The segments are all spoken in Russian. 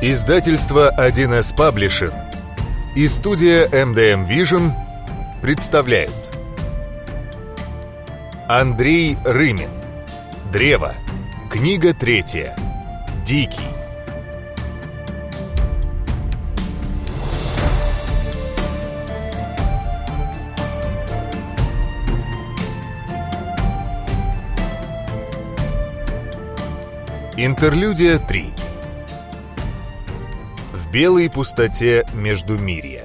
Издательство 1С Паблишин и студия MDM Vision представляют. Андрей Рымин. Древо. Книга третья. Дикий. Интерлюдия 3 Белой пустоте между Междумирья.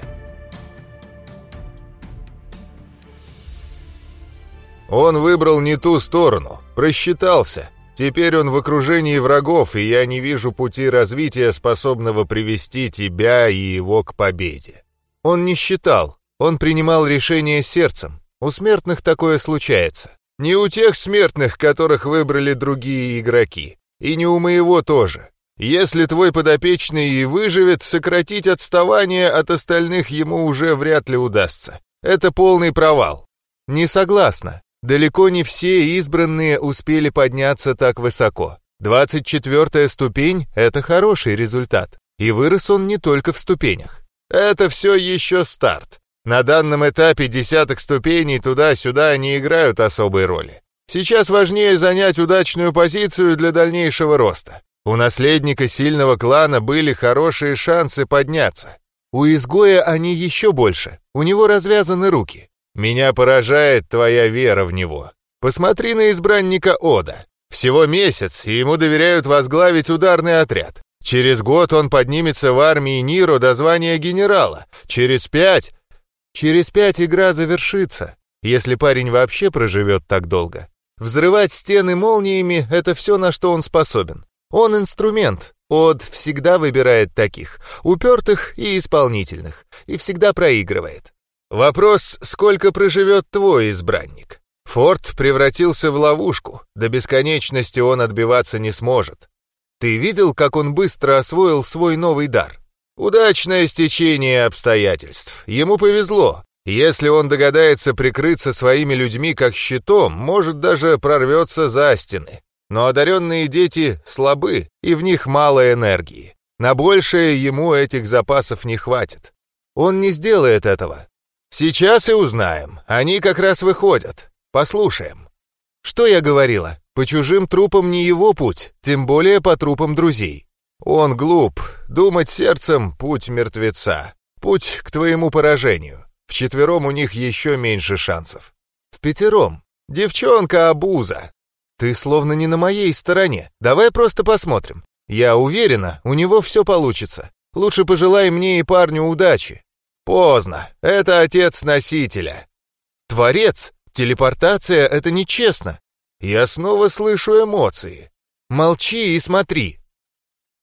Он выбрал не ту сторону, просчитался. Теперь он в окружении врагов, и я не вижу пути развития, способного привести тебя и его к победе. Он не считал, он принимал решение сердцем. У смертных такое случается. Не у тех смертных, которых выбрали другие игроки. И не у моего тоже. Если твой подопечный и выживет, сократить отставание от остальных ему уже вряд ли удастся. Это полный провал. Не согласна. Далеко не все избранные успели подняться так высоко. 24-я ступень — это хороший результат. И вырос он не только в ступенях. Это все еще старт. На данном этапе десяток ступеней туда-сюда не играют особой роли. Сейчас важнее занять удачную позицию для дальнейшего роста. У наследника сильного клана были хорошие шансы подняться. У изгоя они еще больше, у него развязаны руки. Меня поражает твоя вера в него. Посмотри на избранника Ода. Всего месяц, и ему доверяют возглавить ударный отряд. Через год он поднимется в армии Ниро до звания генерала. Через пять... Через пять игра завершится, если парень вообще проживет так долго. Взрывать стены молниями — это все, на что он способен. Он инструмент. Од всегда выбирает таких, упертых и исполнительных, и всегда проигрывает. Вопрос, сколько проживет твой избранник? Форт превратился в ловушку, до бесконечности он отбиваться не сможет. Ты видел, как он быстро освоил свой новый дар? Удачное стечение обстоятельств. Ему повезло. Если он догадается прикрыться своими людьми как щитом, может даже прорвется за стены. Но одаренные дети слабы, и в них мало энергии. На большее ему этих запасов не хватит. Он не сделает этого. Сейчас и узнаем. Они как раз выходят. Послушаем. Что я говорила? По чужим трупам не его путь, тем более по трупам друзей. Он глуп. Думать сердцем — путь мертвеца. Путь к твоему поражению. Вчетвером у них еще меньше шансов. В пятером. девчонка Абуза ты словно не на моей стороне. Давай просто посмотрим. Я уверена, у него все получится. Лучше пожелай мне и парню удачи. Поздно. Это отец носителя. Творец, телепортация — это нечестно. Я снова слышу эмоции. Молчи и смотри.